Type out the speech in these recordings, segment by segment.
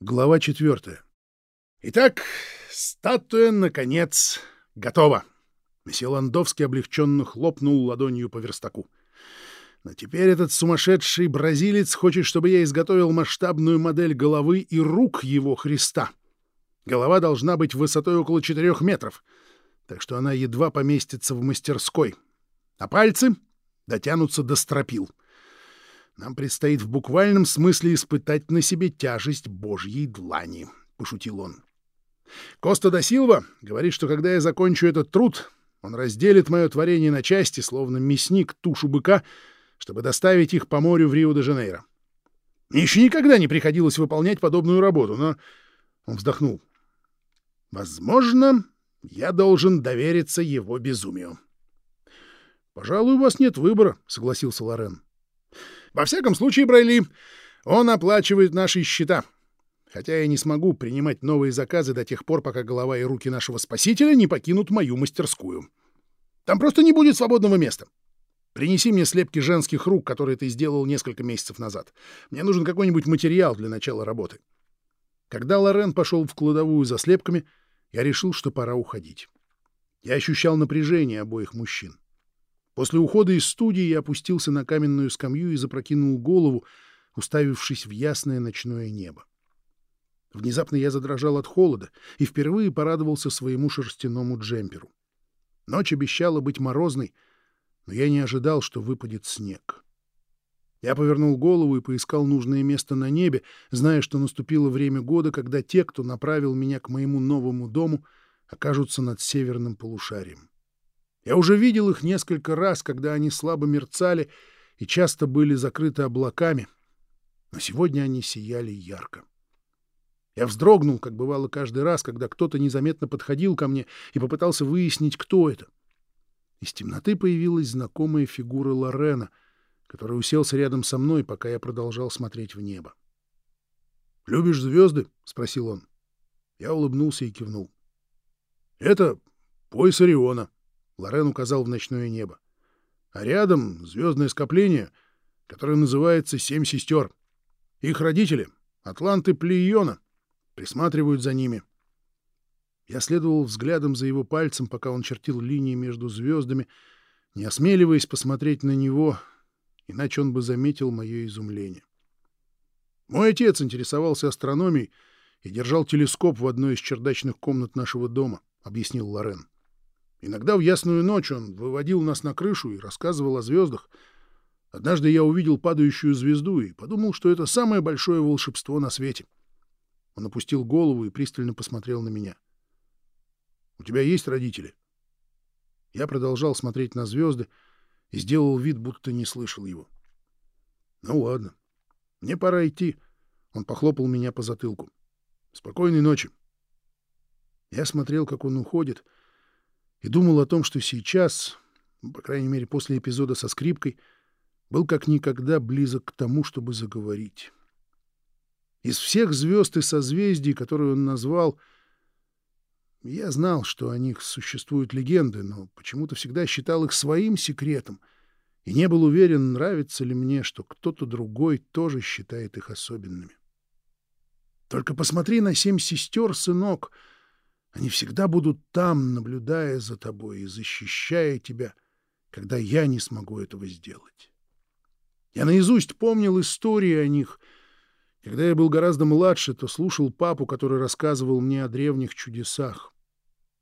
Глава четвертая. Итак, статуя, наконец, готова. Месье Ландовский облегченно хлопнул ладонью по верстаку. Но теперь этот сумасшедший бразилец хочет, чтобы я изготовил масштабную модель головы и рук его Христа. Голова должна быть высотой около четырех метров, так что она едва поместится в мастерской. А пальцы дотянутся до стропил. Нам предстоит в буквальном смысле испытать на себе тяжесть Божьей длани, — пошутил он. Коста да Силва говорит, что когда я закончу этот труд, он разделит мое творение на части, словно мясник тушу быка, чтобы доставить их по морю в Рио-де-Жанейро. Мне еще никогда не приходилось выполнять подобную работу, но... Он вздохнул. Возможно, я должен довериться его безумию. — Пожалуй, у вас нет выбора, — согласился Лорен. Во всяком случае, Брайли, он оплачивает наши счета. Хотя я не смогу принимать новые заказы до тех пор, пока голова и руки нашего спасителя не покинут мою мастерскую. Там просто не будет свободного места. Принеси мне слепки женских рук, которые ты сделал несколько месяцев назад. Мне нужен какой-нибудь материал для начала работы. Когда Лорен пошел в кладовую за слепками, я решил, что пора уходить. Я ощущал напряжение обоих мужчин. После ухода из студии я опустился на каменную скамью и запрокинул голову, уставившись в ясное ночное небо. Внезапно я задрожал от холода и впервые порадовался своему шерстяному джемперу. Ночь обещала быть морозной, но я не ожидал, что выпадет снег. Я повернул голову и поискал нужное место на небе, зная, что наступило время года, когда те, кто направил меня к моему новому дому, окажутся над северным полушарием. Я уже видел их несколько раз, когда они слабо мерцали и часто были закрыты облаками, но сегодня они сияли ярко. Я вздрогнул, как бывало каждый раз, когда кто-то незаметно подходил ко мне и попытался выяснить, кто это. Из темноты появилась знакомая фигура Лорена, который уселся рядом со мной, пока я продолжал смотреть в небо. «Любишь звезды?» — спросил он. Я улыбнулся и кивнул. «Это пояс Ориона», Лорен указал в ночное небо. А рядом звездное скопление, которое называется «Семь сестер». Их родители, атланты Плейона, присматривают за ними. Я следовал взглядом за его пальцем, пока он чертил линии между звездами, не осмеливаясь посмотреть на него, иначе он бы заметил мое изумление. Мой отец интересовался астрономией и держал телескоп в одной из чердачных комнат нашего дома, — объяснил Лорен. Иногда в ясную ночь он выводил нас на крышу и рассказывал о звездах. Однажды я увидел падающую звезду и подумал, что это самое большое волшебство на свете. Он опустил голову и пристально посмотрел на меня. — У тебя есть родители? Я продолжал смотреть на звезды и сделал вид, будто не слышал его. — Ну ладно. Мне пора идти. Он похлопал меня по затылку. — Спокойной ночи. Я смотрел, как он уходит — и думал о том, что сейчас, по крайней мере после эпизода со скрипкой, был как никогда близок к тому, чтобы заговорить. Из всех звезд и созвездий, которые он назвал, я знал, что о них существуют легенды, но почему-то всегда считал их своим секретом и не был уверен, нравится ли мне, что кто-то другой тоже считает их особенными. Только посмотри на семь сестер, сынок — они всегда будут там, наблюдая за тобой и защищая тебя, когда я не смогу этого сделать. Я наизусть помнил истории о них. Когда я был гораздо младше, то слушал папу, который рассказывал мне о древних чудесах.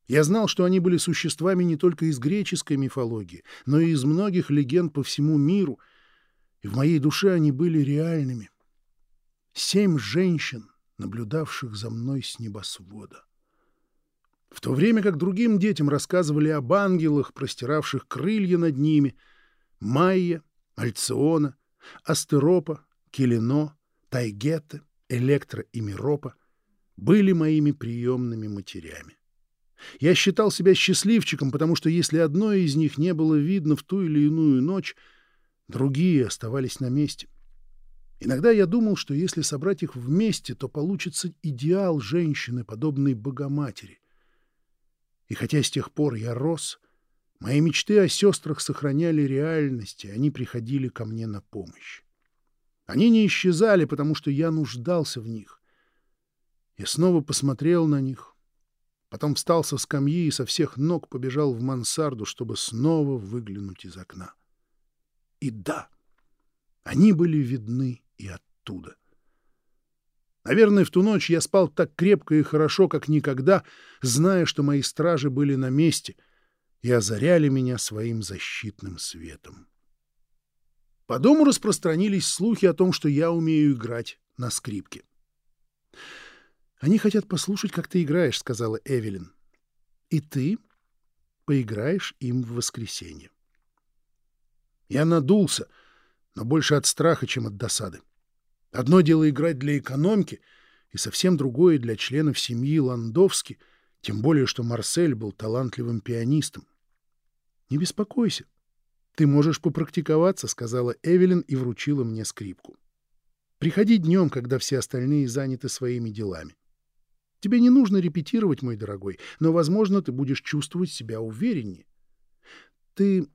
Я знал, что они были существами не только из греческой мифологии, но и из многих легенд по всему миру, и в моей душе они были реальными. Семь женщин, наблюдавших за мной с небосвода. В то время как другим детям рассказывали об ангелах, простиравших крылья над ними, Майя, Альциона, Астеропа, Келено, Тайгета, Электро и Миропа были моими приемными матерями. Я считал себя счастливчиком, потому что если одно из них не было видно в ту или иную ночь, другие оставались на месте. Иногда я думал, что если собрать их вместе, то получится идеал женщины, подобной Богоматери. И хотя с тех пор я рос, мои мечты о сестрах сохраняли реальность, и они приходили ко мне на помощь. Они не исчезали, потому что я нуждался в них. Я снова посмотрел на них, потом встал со скамьи и со всех ног побежал в мансарду, чтобы снова выглянуть из окна. И да, они были видны и оттуда. Наверное, в ту ночь я спал так крепко и хорошо, как никогда, зная, что мои стражи были на месте и озаряли меня своим защитным светом. По дому распространились слухи о том, что я умею играть на скрипке. «Они хотят послушать, как ты играешь», — сказала Эвелин. «И ты поиграешь им в воскресенье». Я надулся, но больше от страха, чем от досады. Одно дело играть для экономки, и совсем другое для членов семьи Ландовски, тем более, что Марсель был талантливым пианистом. «Не беспокойся, ты можешь попрактиковаться», — сказала Эвелин и вручила мне скрипку. «Приходи днем, когда все остальные заняты своими делами. Тебе не нужно репетировать, мой дорогой, но, возможно, ты будешь чувствовать себя увереннее. Ты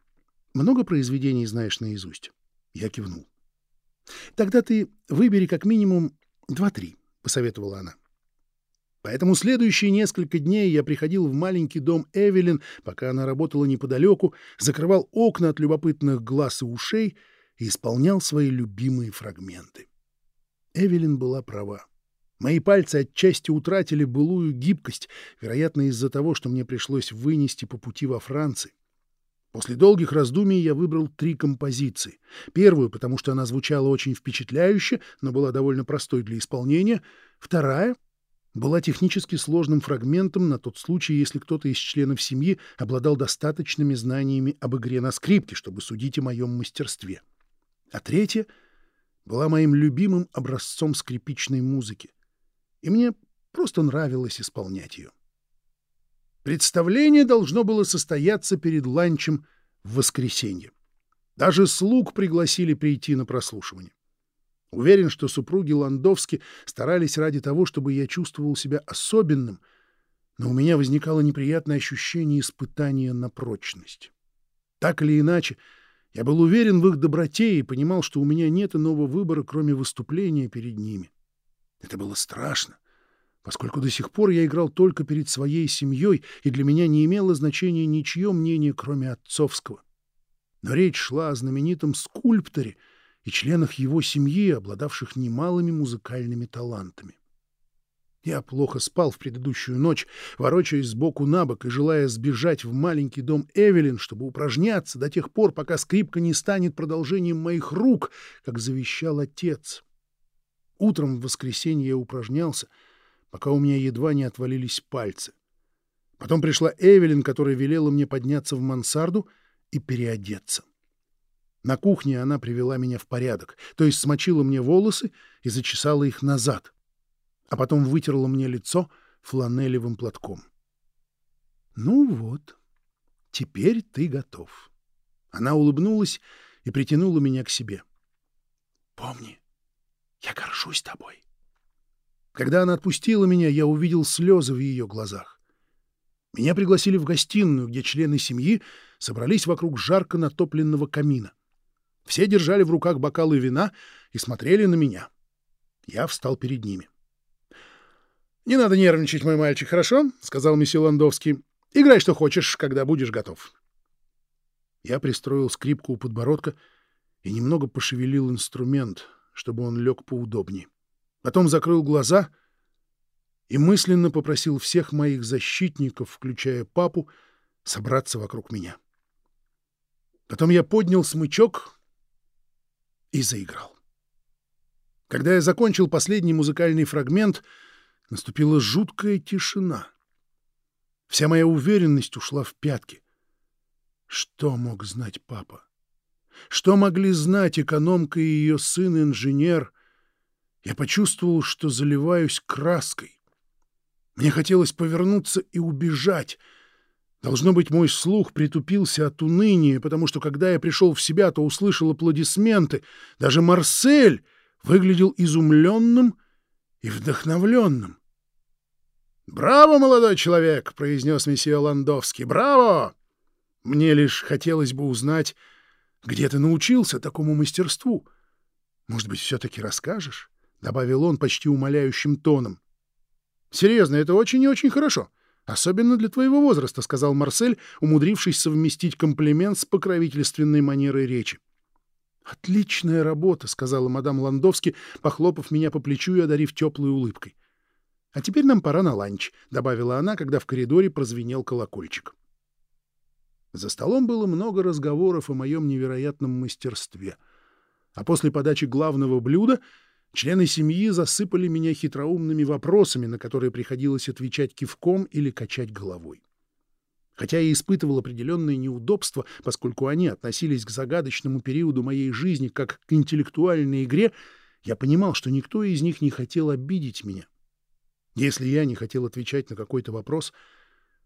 много произведений знаешь наизусть?» Я кивнул. «Тогда ты выбери как минимум два-три», — посоветовала она. Поэтому следующие несколько дней я приходил в маленький дом Эвелин, пока она работала неподалеку, закрывал окна от любопытных глаз и ушей и исполнял свои любимые фрагменты. Эвелин была права. Мои пальцы отчасти утратили былую гибкость, вероятно, из-за того, что мне пришлось вынести по пути во Франции. После долгих раздумий я выбрал три композиции. Первую, потому что она звучала очень впечатляюще, но была довольно простой для исполнения. Вторая была технически сложным фрагментом на тот случай, если кто-то из членов семьи обладал достаточными знаниями об игре на скрипке, чтобы судить о моем мастерстве. А третья была моим любимым образцом скрипичной музыки, и мне просто нравилось исполнять ее. Представление должно было состояться перед ланчем в воскресенье. Даже слуг пригласили прийти на прослушивание. Уверен, что супруги Ландовски старались ради того, чтобы я чувствовал себя особенным, но у меня возникало неприятное ощущение испытания на прочность. Так или иначе, я был уверен в их доброте и понимал, что у меня нет иного выбора, кроме выступления перед ними. Это было страшно поскольку до сих пор я играл только перед своей семьей, и для меня не имело значения ничье мнение, кроме отцовского. Но речь шла о знаменитом скульпторе и членах его семьи, обладавших немалыми музыкальными талантами. Я плохо спал в предыдущую ночь, ворочаясь сбоку на бок и желая сбежать в маленький дом Эвелин, чтобы упражняться до тех пор, пока скрипка не станет продолжением моих рук, как завещал отец. Утром в воскресенье я упражнялся — пока у меня едва не отвалились пальцы. Потом пришла Эвелин, которая велела мне подняться в мансарду и переодеться. На кухне она привела меня в порядок, то есть смочила мне волосы и зачесала их назад, а потом вытерла мне лицо фланелевым платком. «Ну вот, теперь ты готов». Она улыбнулась и притянула меня к себе. «Помни, я горжусь тобой». Когда она отпустила меня, я увидел слезы в ее глазах. Меня пригласили в гостиную, где члены семьи собрались вокруг жарко натопленного камина. Все держали в руках бокалы вина и смотрели на меня. Я встал перед ними. — Не надо нервничать, мой мальчик, хорошо? — сказал месье Ландовский. — Играй, что хочешь, когда будешь готов. Я пристроил скрипку у подбородка и немного пошевелил инструмент, чтобы он лег поудобнее. Потом закрыл глаза и мысленно попросил всех моих защитников, включая папу, собраться вокруг меня. Потом я поднял смычок и заиграл. Когда я закончил последний музыкальный фрагмент, наступила жуткая тишина. Вся моя уверенность ушла в пятки. Что мог знать папа? Что могли знать экономка и ее сын-инженер — я почувствовал, что заливаюсь краской. Мне хотелось повернуться и убежать. Должно быть, мой слух притупился от уныния, потому что, когда я пришел в себя, то услышал аплодисменты. Даже Марсель выглядел изумленным и вдохновленным. «Браво, молодой человек!» — произнес месье Ландовский. «Браво!» Мне лишь хотелось бы узнать, где ты научился такому мастерству. Может быть, все-таки расскажешь? — добавил он почти умоляющим тоном. Серьезно, это очень и очень хорошо. Особенно для твоего возраста, — сказал Марсель, умудрившись совместить комплимент с покровительственной манерой речи. «Отличная работа», — сказала мадам Ландовски, похлопав меня по плечу и одарив теплой улыбкой. «А теперь нам пора на ланч», — добавила она, когда в коридоре прозвенел колокольчик. За столом было много разговоров о моем невероятном мастерстве. А после подачи главного блюда члены семьи засыпали меня хитроумными вопросами, на которые приходилось отвечать кивком или качать головой. Хотя я испытывал определенные неудобства, поскольку они относились к загадочному периоду моей жизни как к интеллектуальной игре, я понимал, что никто из них не хотел обидеть меня. Если я не хотел отвечать на какой-то вопрос,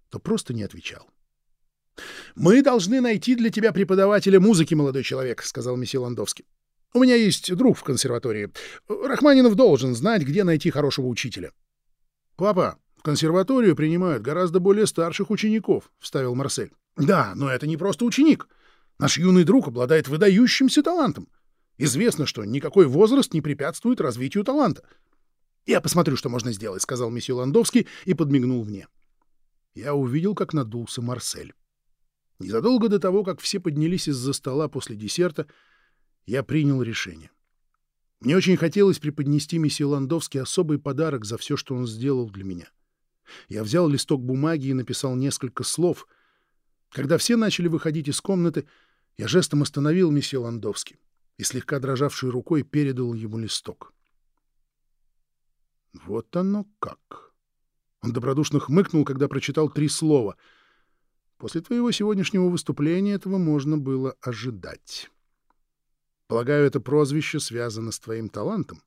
то просто не отвечал. «Мы должны найти для тебя преподавателя музыки, молодой человек», — сказал месье Ландовский. «У меня есть друг в консерватории. Рахманинов должен знать, где найти хорошего учителя». «Папа, в консерваторию принимают гораздо более старших учеников», — вставил Марсель. «Да, но это не просто ученик. Наш юный друг обладает выдающимся талантом. Известно, что никакой возраст не препятствует развитию таланта». «Я посмотрю, что можно сделать», — сказал месье Ландовский и подмигнул мне. Я увидел, как надулся Марсель. Незадолго до того, как все поднялись из-за стола после десерта, я принял решение. Мне очень хотелось преподнести месье Ландовский особый подарок за все, что он сделал для меня. Я взял листок бумаги и написал несколько слов. Когда все начали выходить из комнаты, я жестом остановил месье Ландовский и слегка дрожавшей рукой передал ему листок. Вот оно как. Он добродушно хмыкнул, когда прочитал три слова — После твоего сегодняшнего выступления этого можно было ожидать. Полагаю, это прозвище связано с твоим талантом,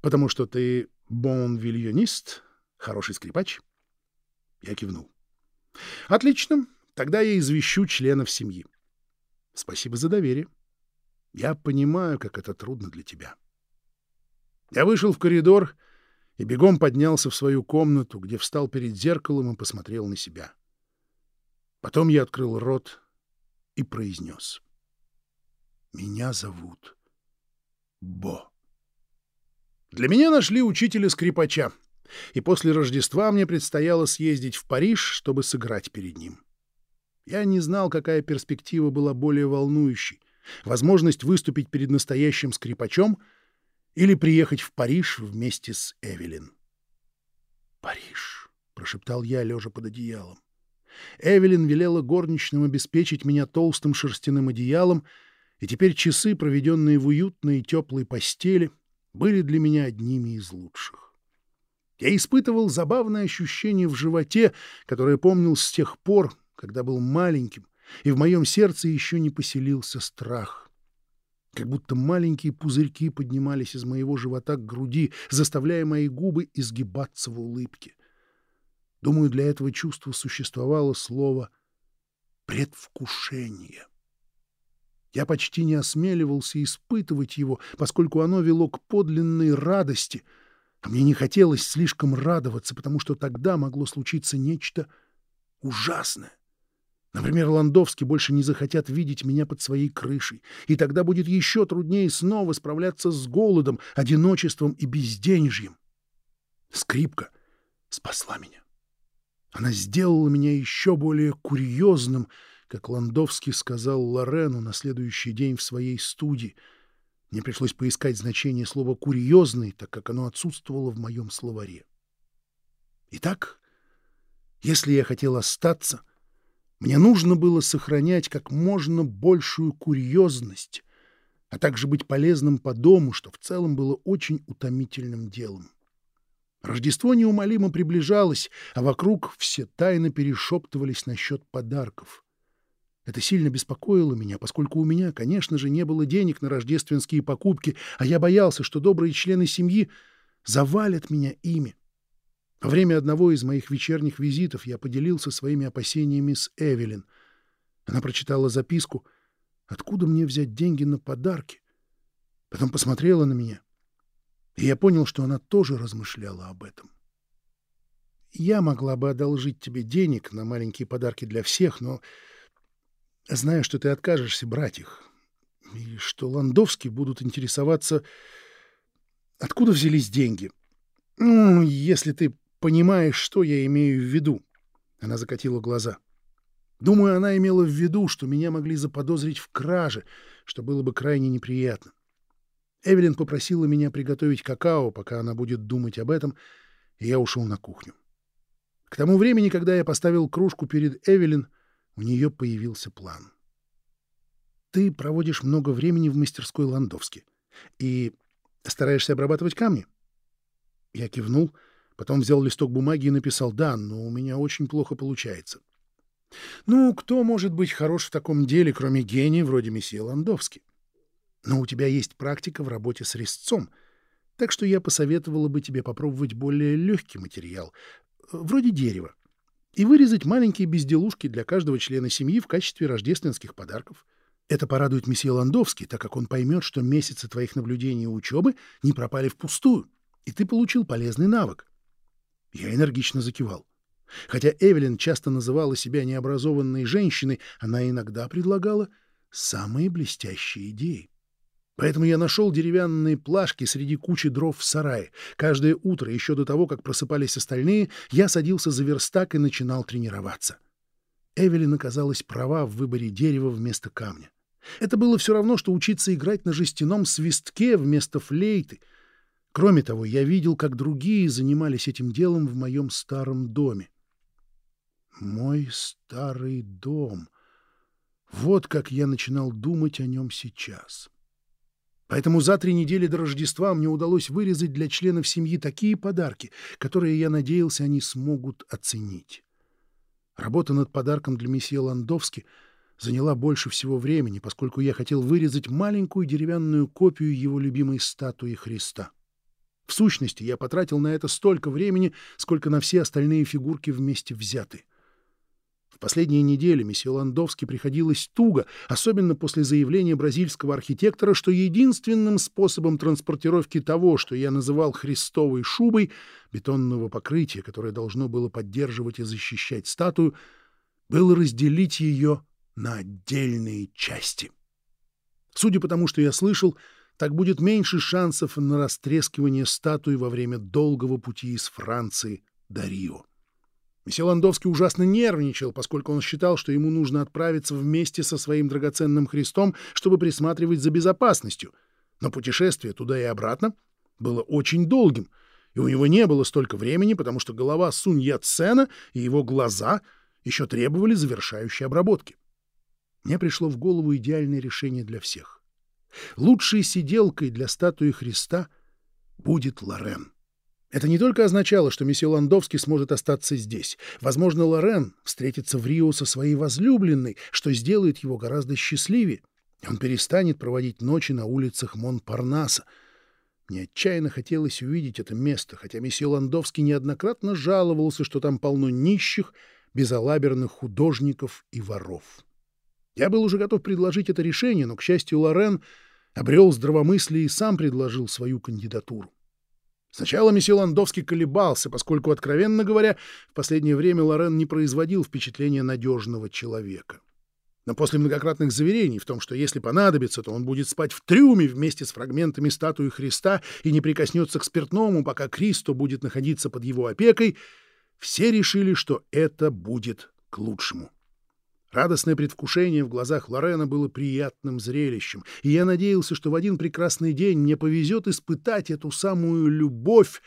потому что ты бон-вильонист, хороший скрипач. Я кивнул. Отлично, тогда я извещу членов семьи. Спасибо за доверие. Я понимаю, как это трудно для тебя. Я вышел в коридор и бегом поднялся в свою комнату, где встал перед зеркалом и посмотрел на себя. Потом я открыл рот и произнес. «Меня зовут Бо». Для меня нашли учителя-скрипача, и после Рождества мне предстояло съездить в Париж, чтобы сыграть перед ним. Я не знал, какая перспектива была более волнующей — возможность выступить перед настоящим скрипачом или приехать в Париж вместе с Эвелин. «Париж», — прошептал я, лежа под одеялом. Эвелин велела горничным обеспечить меня толстым шерстяным одеялом, и теперь часы, проведенные в уютной и теплой постели, были для меня одними из лучших. Я испытывал забавное ощущение в животе, которое помнил с тех пор, когда был маленьким, и в моем сердце еще не поселился страх. Как будто маленькие пузырьки поднимались из моего живота к груди, заставляя мои губы изгибаться в улыбке. Думаю, для этого чувства существовало слово «предвкушение». Я почти не осмеливался испытывать его, поскольку оно вело к подлинной радости, а мне не хотелось слишком радоваться, потому что тогда могло случиться нечто ужасное. Например, Ландовский больше не захотят видеть меня под своей крышей, и тогда будет еще труднее снова справляться с голодом, одиночеством и безденежьем. Скрипка спасла меня. Она сделала меня еще более курьезным, как Ландовский сказал Лорену на следующий день в своей студии. Мне пришлось поискать значение слова «курьезный», так как оно отсутствовало в моем словаре. Итак, если я хотел остаться, мне нужно было сохранять как можно большую курьезность, а также быть полезным по дому, что в целом было очень утомительным делом. Рождество неумолимо приближалось, а вокруг все тайно перешептывались насчет подарков. Это сильно беспокоило меня, поскольку у меня, конечно же, не было денег на рождественские покупки, а я боялся, что добрые члены семьи завалят меня ими. Во время одного из моих вечерних визитов я поделился своими опасениями с Эвелин. Она прочитала записку «Откуда мне взять деньги на подарки?» Потом посмотрела на меня и я понял, что она тоже размышляла об этом. Я могла бы одолжить тебе денег на маленькие подарки для всех, но знаю, что ты откажешься брать их, и что Ландовские будут интересоваться, откуда взялись деньги. Ну, если ты понимаешь, что я имею в виду. Она закатила глаза. Думаю, она имела в виду, что меня могли заподозрить в краже, что было бы крайне неприятно. Эвелин попросила меня приготовить какао, пока она будет думать об этом, и я ушел на кухню. К тому времени, когда я поставил кружку перед Эвелин, у нее появился план. Ты проводишь много времени в мастерской Ландовски и стараешься обрабатывать камни? Я кивнул, потом взял листок бумаги и написал «Да, но у меня очень плохо получается». Ну, кто может быть хорош в таком деле, кроме гения вроде месье Ландовски? Но у тебя есть практика в работе с резцом, так что я посоветовала бы тебе попробовать более легкий материал, вроде дерева, и вырезать маленькие безделушки для каждого члена семьи в качестве рождественских подарков. Это порадует месье Ландовский, так как он поймет, что месяцы твоих наблюдений и учебы не пропали впустую, и ты получил полезный навык. Я энергично закивал. Хотя Эвелин часто называла себя необразованной женщиной, она иногда предлагала самые блестящие идеи. Поэтому я нашел деревянные плашки среди кучи дров в сарае. Каждое утро, еще до того, как просыпались остальные, я садился за верстак и начинал тренироваться. Эвелин оказалась права в выборе дерева вместо камня. Это было все равно, что учиться играть на жестяном свистке вместо флейты. Кроме того, я видел, как другие занимались этим делом в моем старом доме. Мой старый дом. Вот как я начинал думать о нем сейчас. Поэтому за три недели до Рождества мне удалось вырезать для членов семьи такие подарки, которые, я надеялся, они смогут оценить. Работа над подарком для месье Ландовски заняла больше всего времени, поскольку я хотел вырезать маленькую деревянную копию его любимой статуи Христа. В сущности, я потратил на это столько времени, сколько на все остальные фигурки вместе взяты. В последние недели месье Ландовски приходилось туго, особенно после заявления бразильского архитектора, что единственным способом транспортировки того, что я называл христовой шубой, бетонного покрытия, которое должно было поддерживать и защищать статую, было разделить ее на отдельные части. Судя по тому, что я слышал, так будет меньше шансов на растрескивание статуи во время долгого пути из Франции до Рио. Месье Ландовский ужасно нервничал, поскольку он считал, что ему нужно отправиться вместе со своим драгоценным Христом, чтобы присматривать за безопасностью. Но путешествие туда и обратно было очень долгим, и у него не было столько времени, потому что голова Сунь Яцена и его глаза еще требовали завершающей обработки. Мне пришло в голову идеальное решение для всех. Лучшей сиделкой для статуи Христа будет Лорен. Это не только означало, что месье Ландовский сможет остаться здесь. Возможно, Лорен встретится в Рио со своей возлюбленной, что сделает его гораздо счастливее. Он перестанет проводить ночи на улицах Монпарнаса. Мне отчаянно хотелось увидеть это место, хотя месье Ландовский неоднократно жаловался, что там полно нищих, безалаберных художников и воров. Я был уже готов предложить это решение, но, к счастью, Лорен обрел здравомыслие и сам предложил свою кандидатуру. Сначала месье Ландовский колебался, поскольку, откровенно говоря, в последнее время Лорен не производил впечатления надежного человека. Но после многократных заверений в том, что если понадобится, то он будет спать в трюме вместе с фрагментами статуи Христа и не прикоснется к спиртному, пока Кристо будет находиться под его опекой, все решили, что это будет к лучшему. Радостное предвкушение в глазах Лорена было приятным зрелищем, и я надеялся, что в один прекрасный день мне повезет испытать эту самую любовь,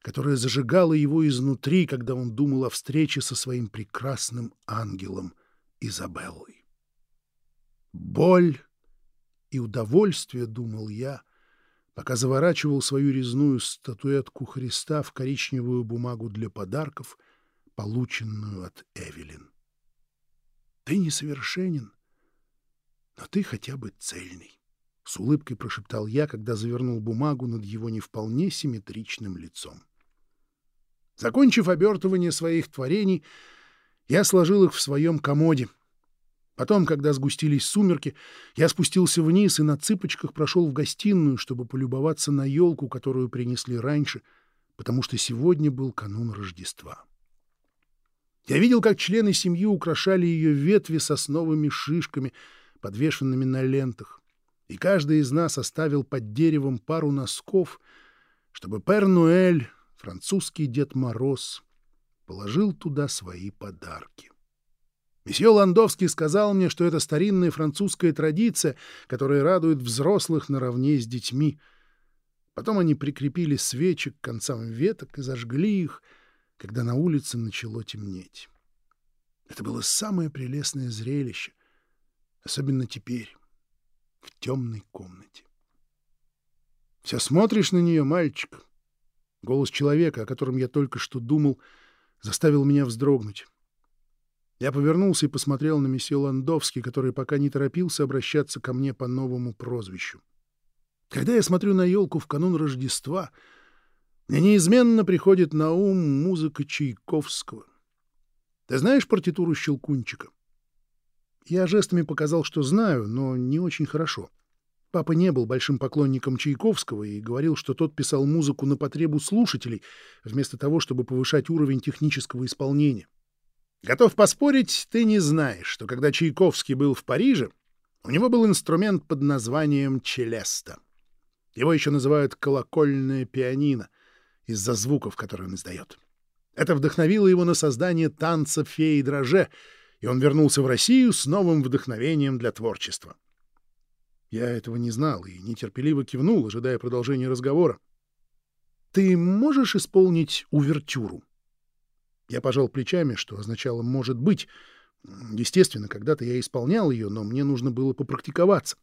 которая зажигала его изнутри, когда он думал о встрече со своим прекрасным ангелом Изабеллой. Боль и удовольствие, думал я, пока заворачивал свою резную статуэтку Христа в коричневую бумагу для подарков, полученную от Эвелин. Ты несовершенен, но ты хотя бы цельный. С улыбкой прошептал я, когда завернул бумагу над его не вполне симметричным лицом. Закончив обертывание своих творений, я сложил их в своем комоде. Потом, когда сгустились сумерки, я спустился вниз и на цыпочках прошел в гостиную, чтобы полюбоваться на елку, которую принесли раньше, потому что сегодня был канун Рождества. Я видел, как члены семьи украшали ее ветви сосновыми шишками, подвешенными на лентах, и каждый из нас оставил под деревом пару носков, чтобы Пер Нуэль французский Дед Мороз положил туда свои подарки. Месье Ландовский сказал мне, что это старинная французская традиция, которая радует взрослых наравне с детьми. Потом они прикрепили свечи к концам веток и зажгли их, когда на улице начало темнеть. Это было самое прелестное зрелище, особенно теперь, в темной комнате. Все смотришь на нее, мальчик. Голос человека, о котором я только что думал, заставил меня вздрогнуть. Я повернулся и посмотрел на месье Ландовский, который пока не торопился обращаться ко мне по новому прозвищу. Когда я смотрю на елку в канун Рождества, мне неизменно приходит на ум музыка Чайковского. Ты знаешь партитуру Щелкунчика? Я жестами показал, что знаю, но не очень хорошо. Папа не был большим поклонником Чайковского и говорил, что тот писал музыку на потребу слушателей, вместо того, чтобы повышать уровень технического исполнения. Готов поспорить, ты не знаешь, что когда Чайковский был в Париже, у него был инструмент под названием челеста. Его еще называют колокольное пианино из-за звуков, которые он издает. Это вдохновило его на создание танца феи дроже, и он вернулся в Россию с новым вдохновением для творчества. Я этого не знал и нетерпеливо кивнул, ожидая продолжения разговора. «Ты можешь исполнить увертюру?» Я пожал плечами, что означало «может быть». Естественно, когда-то я исполнял ее, но мне нужно было попрактиковаться.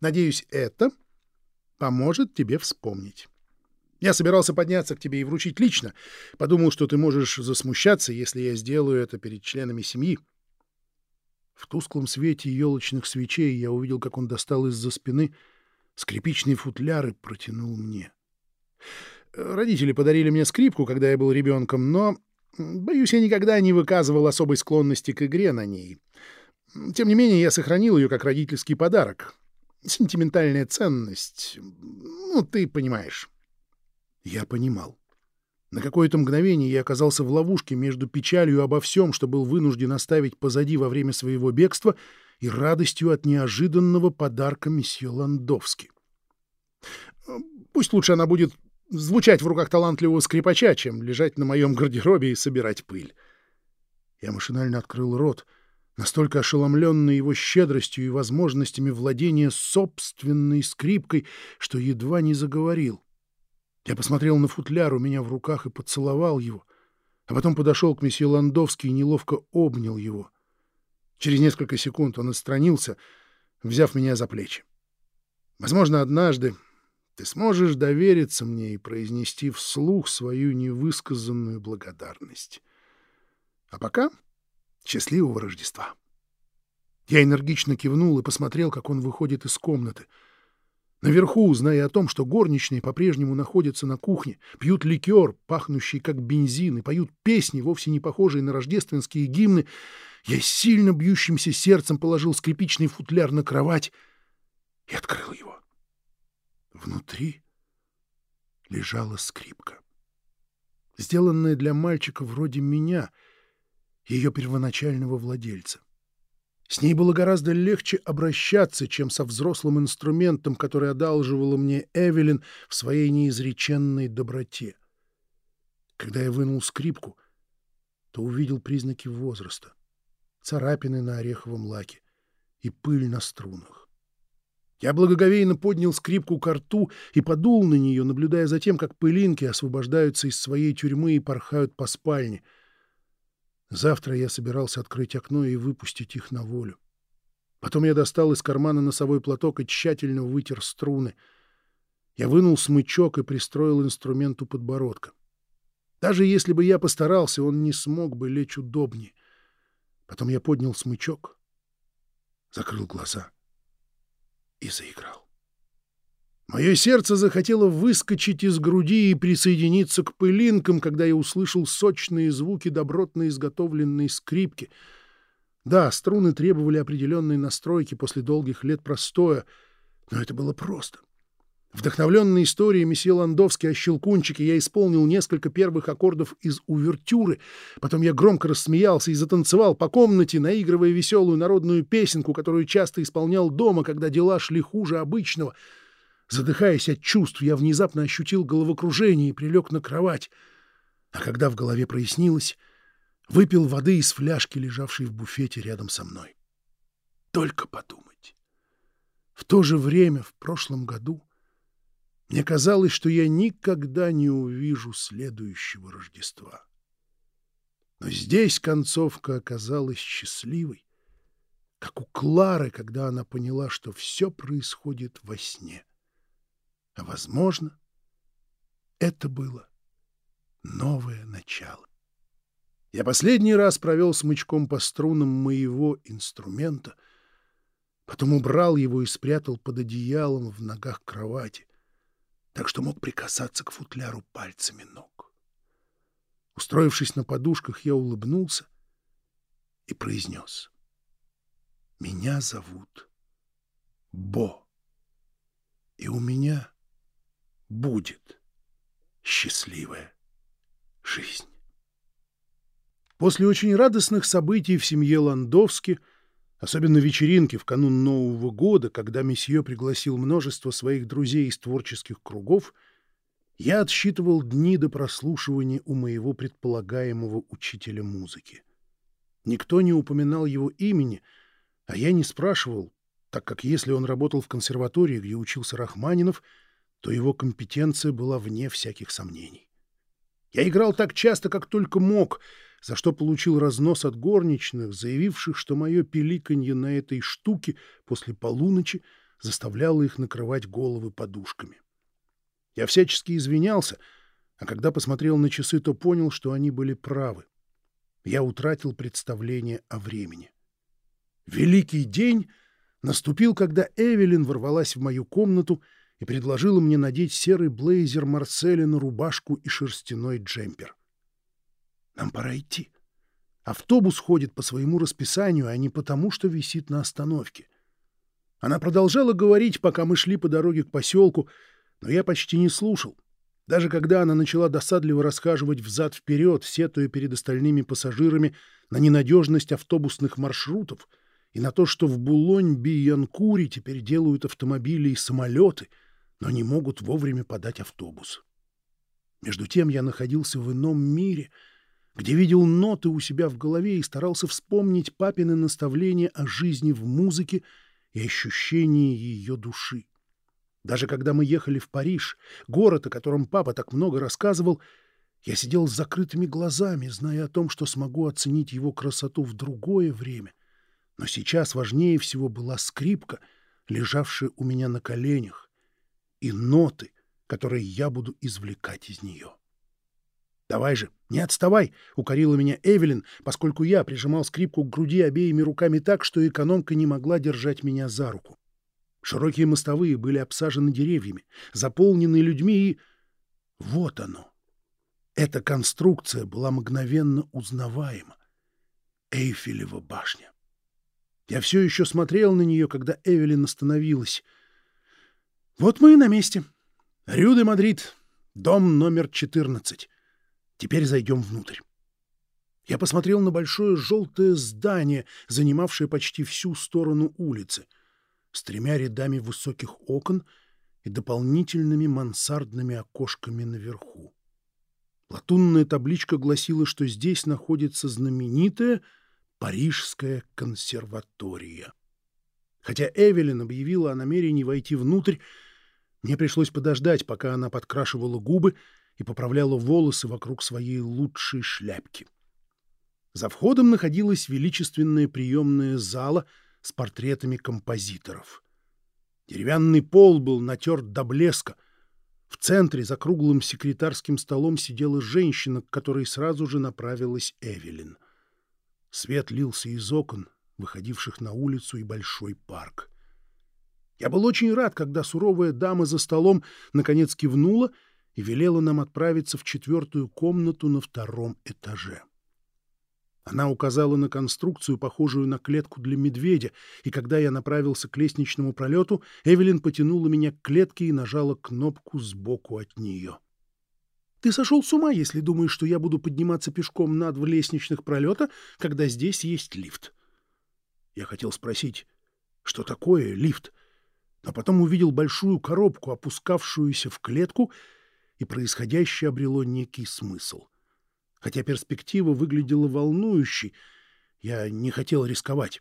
Надеюсь, это поможет тебе вспомнить. Я собирался подняться к тебе и вручить лично. Подумал, что ты можешь засмущаться, если я сделаю это перед членами семьи. В тусклом свете елочных свечей я увидел, как он достал из-за спины скрипичный футляр и протянул мне. Родители подарили мне скрипку, когда я был ребенком, но, боюсь, я никогда не выказывал особой склонности к игре на ней. Тем не менее, я сохранил ее как родительский подарок. Сентиментальная ценность. Ну, ты понимаешь. Я понимал. На какое-то мгновение я оказался в ловушке между печалью обо всем, что был вынужден оставить позади во время своего бегства, и радостью от неожиданного подарка месье Ландовски. Пусть лучше она будет звучать в руках талантливого скрипача, чем лежать на моем гардеробе и собирать пыль. Я машинально открыл рот, настолько ошеломленный его щедростью и возможностями владения собственной скрипкой, что едва не заговорил. Я посмотрел на футляр у меня в руках и поцеловал его, а потом подошел к месье Ландовски и неловко обнял его. Через несколько секунд он отстранился, взяв меня за плечи. Возможно, однажды ты сможешь довериться мне и произнести вслух свою невысказанную благодарность. А пока счастливого Рождества. Я энергично кивнул и посмотрел, как он выходит из комнаты — Наверху, зная о том, что горничные по-прежнему находятся на кухне, пьют ликер, пахнущий как бензин, и поют песни, вовсе не похожие на рождественские гимны, я сильно бьющимся сердцем положил скрипичный футляр на кровать и открыл его. Внутри лежала скрипка, сделанная для мальчика вроде меня, ее первоначального владельца. С ней было гораздо легче обращаться, чем со взрослым инструментом, который одалживала мне Эвелин в своей неизреченной доброте. Когда я вынул скрипку, то увидел признаки возраста, царапины на ореховом лаке и пыль на струнах. Я благоговейно поднял скрипку к рту и подул на нее, наблюдая за тем, как пылинки освобождаются из своей тюрьмы и порхают по спальне — Завтра я собирался открыть окно и выпустить их на волю. Потом я достал из кармана носовой платок и тщательно вытер струны. Я вынул смычок и пристроил инструмент у подбородка. Даже если бы я постарался, он не смог бы лечь удобнее. Потом я поднял смычок, закрыл глаза и заиграл. Мое сердце захотело выскочить из груди и присоединиться к пылинкам, когда я услышал сочные звуки добротно изготовленной скрипки. Да, струны требовали определенной настройки после долгих лет простоя, но это было просто. Вдохновленной историей месье Ландовский о щелкунчике я исполнил несколько первых аккордов из увертюры, потом я громко рассмеялся и затанцевал по комнате, наигрывая веселую народную песенку, которую часто исполнял дома, когда дела шли хуже обычного — Задыхаясь от чувств, я внезапно ощутил головокружение и прилег на кровать. А когда в голове прояснилось, выпил воды из фляжки, лежавшей в буфете рядом со мной. Только подумать. В то же время, в прошлом году, мне казалось, что я никогда не увижу следующего Рождества. Но здесь концовка оказалась счастливой, как у Клары, когда она поняла, что все происходит во сне. А, возможно, это было новое начало. Я последний раз провел смычком по струнам моего инструмента, потом убрал его и спрятал под одеялом в ногах кровати, так что мог прикасаться к футляру пальцами ног. Устроившись на подушках, я улыбнулся и произнес. «Меня зовут Бо, и у меня будет счастливая жизнь». После очень радостных событий в семье Ландовски, особенно вечеринки в канун Нового года, когда месье пригласил множество своих друзей из творческих кругов, я отсчитывал дни до прослушивания у моего предполагаемого учителя музыки. Никто не упоминал его имени, а я не спрашивал, так как если он работал в консерватории, где учился Рахманинов, то его компетенция была вне всяких сомнений. Я играл так часто, как только мог, за что получил разнос от горничных, заявивших, что мое пиликанье на этой штуке после полуночи заставляло их накрывать головы подушками. Я всячески извинялся, а когда посмотрел на часы, то понял, что они были правы. Я утратил представление о времени. Великий день наступил, когда Эвелин ворвалась в мою комнату и предложила мне надеть серый блейзер Марселя на рубашку и шерстяной джемпер. Нам пора идти. Автобус ходит по своему расписанию, а не потому, что висит на остановке. Она продолжала говорить, пока мы шли по дороге к поселку, но я почти не слушал. Даже когда она начала досадливо расхаживать взад-вперед, сетуя перед остальными пассажирами на ненадежность автобусных маршрутов и на то, что в Булонь-Биянкуре теперь делают автомобили и самолеты, но не могут вовремя подать автобус. Между тем я находился в ином мире, где видел ноты у себя в голове и старался вспомнить папины наставления о жизни в музыке и ощущении ее души. Даже когда мы ехали в Париж, город, о котором папа так много рассказывал, я сидел с закрытыми глазами, зная о том, что смогу оценить его красоту в другое время. Но сейчас важнее всего была скрипка, лежавшая у меня на коленях, и ноты, которые я буду извлекать из нее. «Давай же, не отставай!» — укорила меня Эвелин, поскольку я прижимал скрипку к груди обеими руками так, что экономка не могла держать меня за руку. Широкие мостовые были обсажены деревьями, заполнены людьми и... Вот оно. Эта конструкция была мгновенно узнаваема. Эйфелева башня. Я все еще смотрел на нее, когда Эвелин остановилась. Вот мы и на месте. Рю-де-Мадрид, дом номер 14. Теперь зайдем внутрь. Я посмотрел на большое желтое здание, занимавшее почти всю сторону улицы — с тремя рядами высоких окон и дополнительными мансардными окошками наверху. Латунная табличка гласила, что здесь находится знаменитая Парижская консерватория. Хотя Эвелин объявила о намерении войти внутрь, мне пришлось подождать, пока она подкрашивала губы и поправляла волосы вокруг своей лучшей шляпки. За входом находилась величественная приемная зала — с портретами композиторов. Деревянный пол был натерт до блеска. В центре за круглым секретарским столом сидела женщина, к которой сразу же направилась Эвелин. Свет лился из окон, выходивших на улицу и большой парк. Я был очень рад, когда суровая дама за столом наконец кивнула и велела нам отправиться в четвертую комнату на втором этаже. Она указала на конструкцию, похожую на клетку для медведя, и когда я направился к лестничному пролету, Эвелин потянула меня к клетке и нажала кнопку сбоку от нее. «Ты сошел с ума, если думаешь, что я буду подниматься пешком на два лестничных пролета, когда здесь есть лифт?» Я хотел спросить, что такое лифт, но потом увидел большую коробку, опускавшуюся в клетку, и происходящее обрело некий смысл. Хотя перспектива выглядела волнующей, я не хотел рисковать.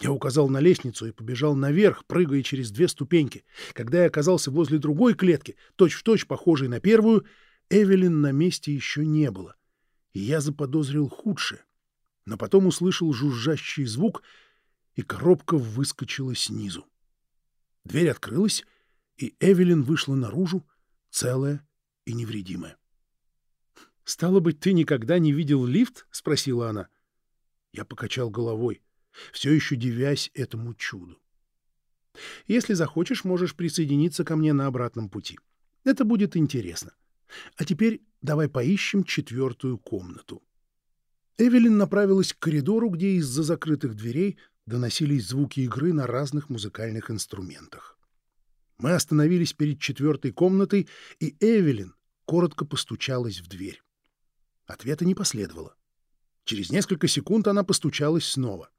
Я указал на лестницу и побежал наверх, прыгая через две ступеньки. Когда я оказался возле другой клетки, точь-в-точь точь похожей на первую, Эвелин на месте еще не было. И я заподозрил худшее. Но потом услышал жужжащий звук, и коробка выскочила снизу. Дверь открылась, и Эвелин вышла наружу, целая и невредимая. «Стало быть, ты никогда не видел лифт?» — спросила она. Я покачал головой, все еще дивясь этому чуду. «Если захочешь, можешь присоединиться ко мне на обратном пути. Это будет интересно. А теперь давай поищем четвертую комнату». Эвелин направилась к коридору, где из-за закрытых дверей доносились звуки игры на разных музыкальных инструментах. Мы остановились перед четвертой комнатой, и Эвелин коротко постучалась в дверь. Ответа не последовало. Через несколько секунд она постучалась снова.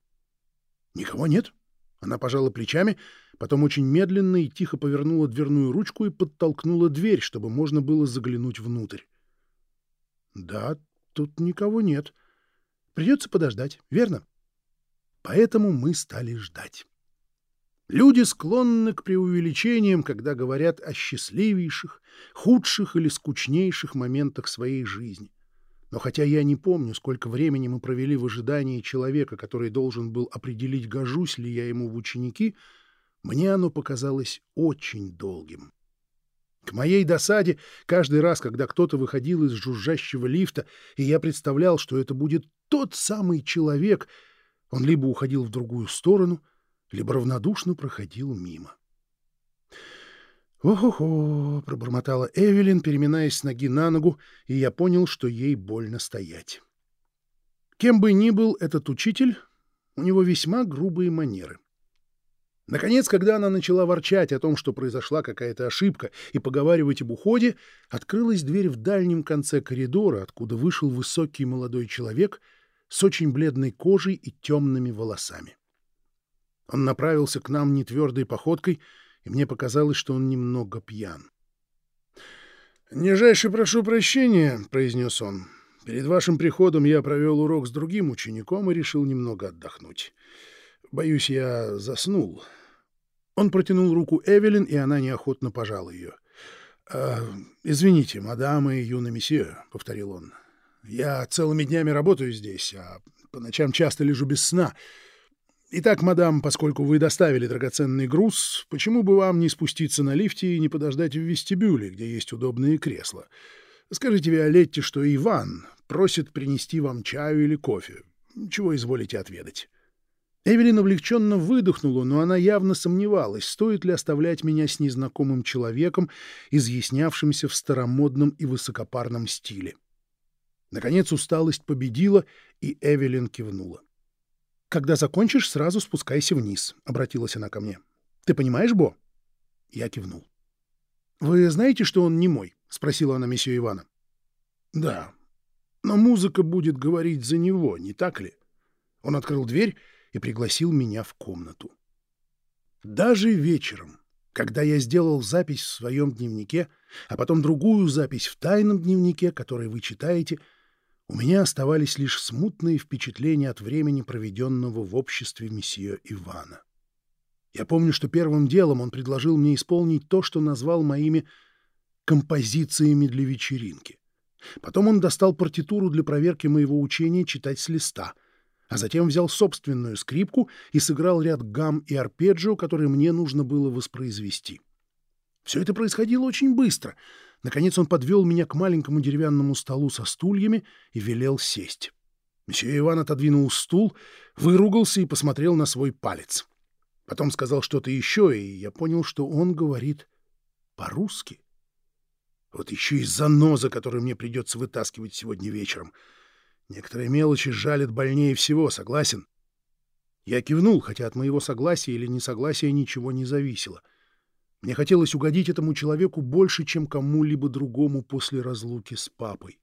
«Никого нет?» Она пожала плечами, потом очень медленно и тихо повернула дверную ручку и подтолкнула дверь, чтобы можно было заглянуть внутрь. «Да, тут никого нет. Придется подождать, верно?» Поэтому мы стали ждать. Люди склонны к преувеличениям, когда говорят о счастливейших, худших или скучнейших моментах своей жизни. Но хотя я не помню, сколько времени мы провели в ожидании человека, который должен был определить, гожусь ли я ему в ученики, мне оно показалось очень долгим. К моей досаде, каждый раз, когда кто-то выходил из жужжащего лифта, и я представлял, что это будет тот самый человек, он либо уходил в другую сторону, либо равнодушно проходил мимо. «Ох-охо!» — пробормотала Эвелин, переминаясь с ноги на ногу, и я понял, что ей больно стоять. Кем бы ни был этот учитель, у него весьма грубые манеры. Наконец, когда она начала ворчать о том, что произошла какая-то ошибка, и поговаривать об уходе, открылась дверь в дальнем конце коридора, откуда вышел высокий молодой человек с очень бледной кожей и темными волосами. Он направился к нам нетвердой походкой — и мне показалось, что он немного пьян. «Нижайше прошу прощения», — произнес он. «Перед вашим приходом я провел урок с другим учеником и решил немного отдохнуть. Боюсь, я заснул». Он протянул руку Эвелин, и она неохотно пожала ее. «Э, «Извините, мадам и юный месье», — повторил он. «Я целыми днями работаю здесь, а по ночам часто лежу без сна». Итак, мадам, поскольку вы доставили драгоценный груз, почему бы вам не спуститься на лифте и не подождать в вестибюле, где есть удобные кресла? Скажите Виолетте, что Иван просит принести вам чаю или кофе. Чего изволите отведать?» Эвелин облегченно выдохнула, но она явно сомневалась, стоит ли оставлять меня с незнакомым человеком, изъяснявшимся в старомодном и высокопарном стиле. Наконец усталость победила, и Эвелин кивнула. «Когда закончишь, сразу спускайся вниз», — обратилась она ко мне. «Ты понимаешь, Бо?» Я кивнул. «Вы знаете, что он не мой?» — спросила она месье Ивана. «Да. Но музыка будет говорить за него, не так ли?» Он открыл дверь и пригласил меня в комнату. Даже вечером, когда я сделал запись в своем дневнике, а потом другую запись в тайном дневнике, который вы читаете — у меня оставались лишь смутные впечатления от времени, проведенного в обществе месье Ивана. Я помню, что первым делом он предложил мне исполнить то, что назвал моими композициями для вечеринки. Потом он достал партитуру для проверки моего учения читать с листа, а затем взял собственную скрипку и сыграл ряд гамм и арпеджио, которые мне нужно было воспроизвести. Все это происходило очень быстро — Наконец он подвел меня к маленькому деревянному столу со стульями и велел сесть. Месье Иван отодвинул стул, выругался и посмотрел на свой палец. Потом сказал что-то еще, и я понял, что он говорит по-русски. Вот еще и заноза, которую мне придется вытаскивать сегодня вечером. Некоторые мелочи жалят больнее всего, согласен? Я кивнул, хотя от моего согласия или несогласия ничего не зависело — мне хотелось угодить этому человеку больше, чем кому-либо другому после разлуки с папой.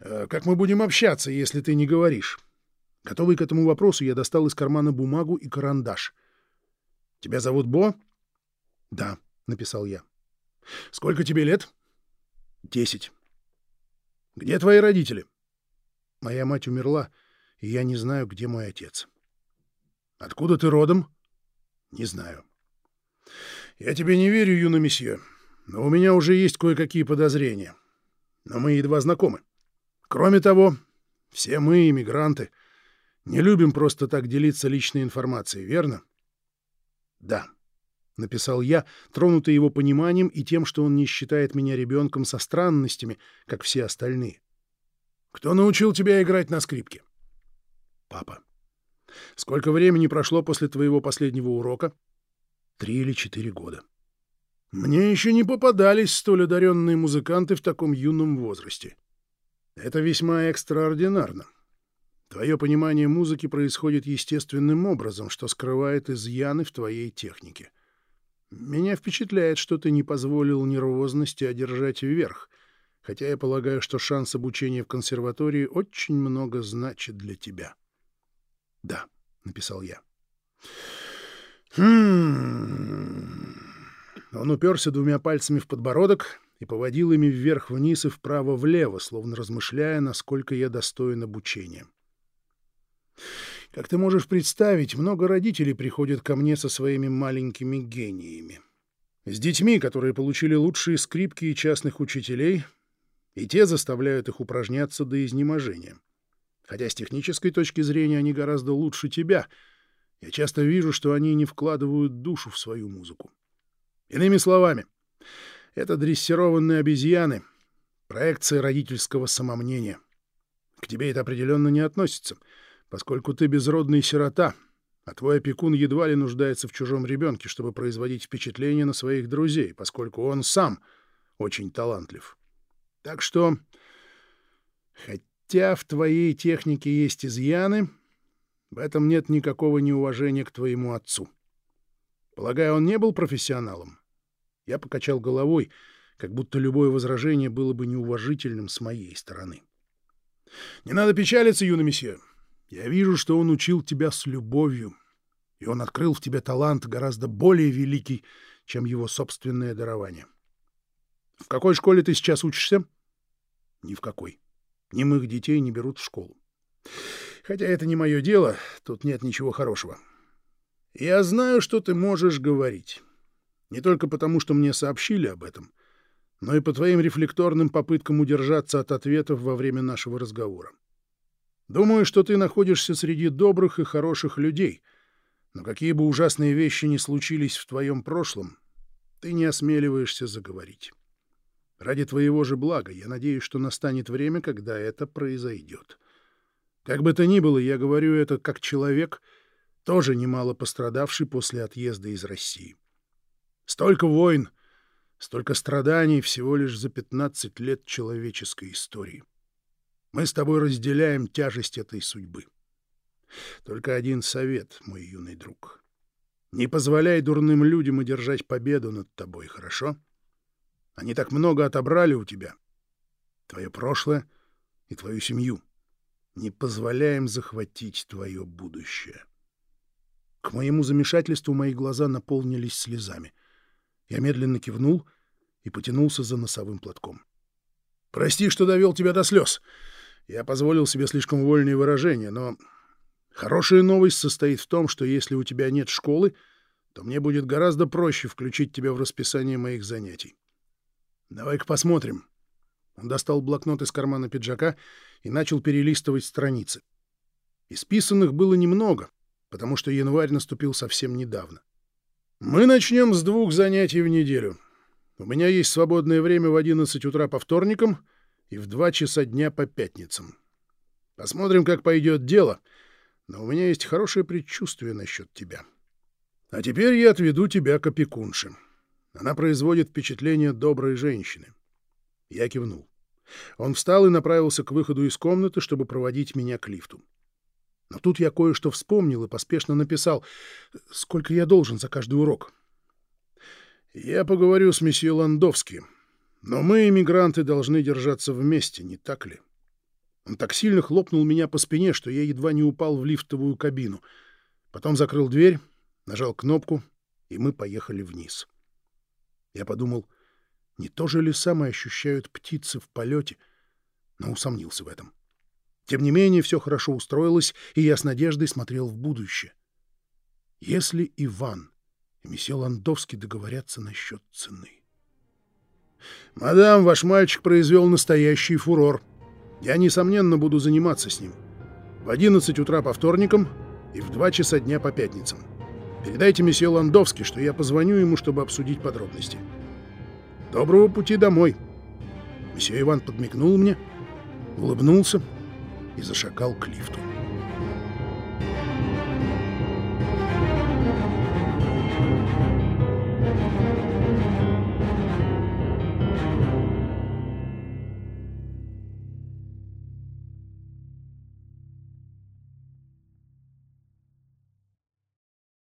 «Э, «Как мы будем общаться, если ты не говоришь?» Готовый к этому вопросу, я достал из кармана бумагу и карандаш. Тебя зовут Бо? Да, написал я. Сколько тебе лет? Десять. Где твои родители? Моя мать умерла, и я не знаю, где мой отец. Откуда ты родом? Не знаю. Я тебе не верю, юный месье, но у меня уже есть кое-какие подозрения. Но мы едва знакомы. Кроме того, все мы, иммигранты, не любим просто так делиться личной информацией, верно? Да, — написал я, тронутый его пониманием и тем, что он не считает меня ребенком со странностями, как все остальные. Кто научил тебя играть на скрипке? Папа. Сколько времени прошло после твоего последнего урока? Три или четыре года. Мне еще не попадались столь одаренные музыканты в таком юном возрасте. Это весьма экстраординарно. Твое понимание музыки происходит естественным образом, что скрывает изъяны в твоей технике. Меня впечатляет, что ты не позволил нервозности одержать вверх, хотя я полагаю, что шанс обучения в консерватории очень много значит для тебя. — Да, — написал я. — Хм... Он уперся двумя пальцами в подбородок и поводил ими вверх-вниз и вправо-влево, словно размышляя, насколько я достоин обучения. Как ты можешь представить, много родителей приходят ко мне со своими маленькими гениями. С детьми, которые получили лучшие скрипки и частных учителей, и те заставляют их упражняться до изнеможения. Хотя с технической точки зрения они гораздо лучше тебя. Я часто вижу, что они не вкладывают душу в свою музыку. Иными словами, это дрессированные обезьяны, проекция родительского самомнения. К тебе это определенно не относится, поскольку ты безродный сирота, а твой опекун едва ли нуждается в чужом ребенке, чтобы производить впечатление на своих друзей, поскольку он сам очень талантлив. Так что, хотя в твоей технике есть изъяны, в этом нет никакого неуважения к твоему отцу. Полагаю, он не был профессионалом? Я покачал головой, как будто любое возражение было бы неуважительным с моей стороны. — Не надо печалиться, юный месье. Я вижу, что он учил тебя с любовью, и он открыл в тебе талант гораздо более великий, чем его собственное дарование. — В какой школе ты сейчас учишься? — Ни в какой. Немых детей не берут в школу. Хотя это не мое дело, тут нет ничего хорошего. Я знаю, что ты можешь говорить. Не только потому, что мне сообщили об этом, но и по твоим рефлекторным попыткам удержаться от ответов во время нашего разговора. Думаю, что ты находишься среди добрых и хороших людей, но какие бы ужасные вещи ни случились в твоем прошлом, ты не осмеливаешься заговорить. Ради твоего же блага я надеюсь, что настанет время, когда это произойдет. Как бы то ни было, я говорю это как человек, тоже немало пострадавший после отъезда из России. Столько войн, столько страданий всего лишь за 15 лет человеческой истории. Мы с тобой разделяем тяжесть этой судьбы. Только один совет, мой юный друг. Не позволяй дурным людям одержать победу над тобой, хорошо? Они так много отобрали у тебя. Твое прошлое и твою семью. Не позволяем захватить твое будущее. К моему замешательству мои глаза наполнились слезами — я медленно кивнул и потянулся за носовым платком. «Прости, что довел тебя до слез. Я позволил себе слишком вольные выражения, но хорошая новость состоит в том, что если у тебя нет школы, то мне будет гораздо проще включить тебя в расписание моих занятий. Давай-ка посмотрим». Он достал блокнот из кармана пиджака и начал перелистывать страницы. Исписанных было немного, потому что январь наступил совсем недавно. — мы начнем с двух занятий в неделю. У меня есть свободное время в 11 утра по вторникам и в 2 часа дня по пятницам. Посмотрим, как пойдет дело, но у меня есть хорошее предчувствие насчет тебя. А теперь я отведу тебя к опекунше. Она производит впечатление доброй женщины. Я кивнул. Он встал и направился к выходу из комнаты, чтобы проводить меня к лифту. Но тут я кое-что вспомнил и поспешно написал, сколько я должен за каждый урок. Я поговорю с месье Ландовским, но мы, иммигранты, должны держаться вместе, не так ли? Он так сильно хлопнул меня по спине, что я едва не упал в лифтовую кабину. Потом закрыл дверь, нажал кнопку и мы поехали вниз. Я подумал, не то же ли самое ощущают птицы в полете, но усомнился в этом. Тем не менее, все хорошо устроилось, и я с надеждой смотрел в будущее. Если Иван и месье Ландовский договорятся насчет цены... «Мадам, ваш мальчик произвел настоящий фурор. Я, несомненно, буду заниматься с ним. В 11 утра по вторникам и в 2 часа дня по пятницам. Передайте месье Ландовски, что я позвоню ему, чтобы обсудить подробности. Доброго пути домой!» Месье Иван подмигнул мне, улыбнулся и зашагал к лифту.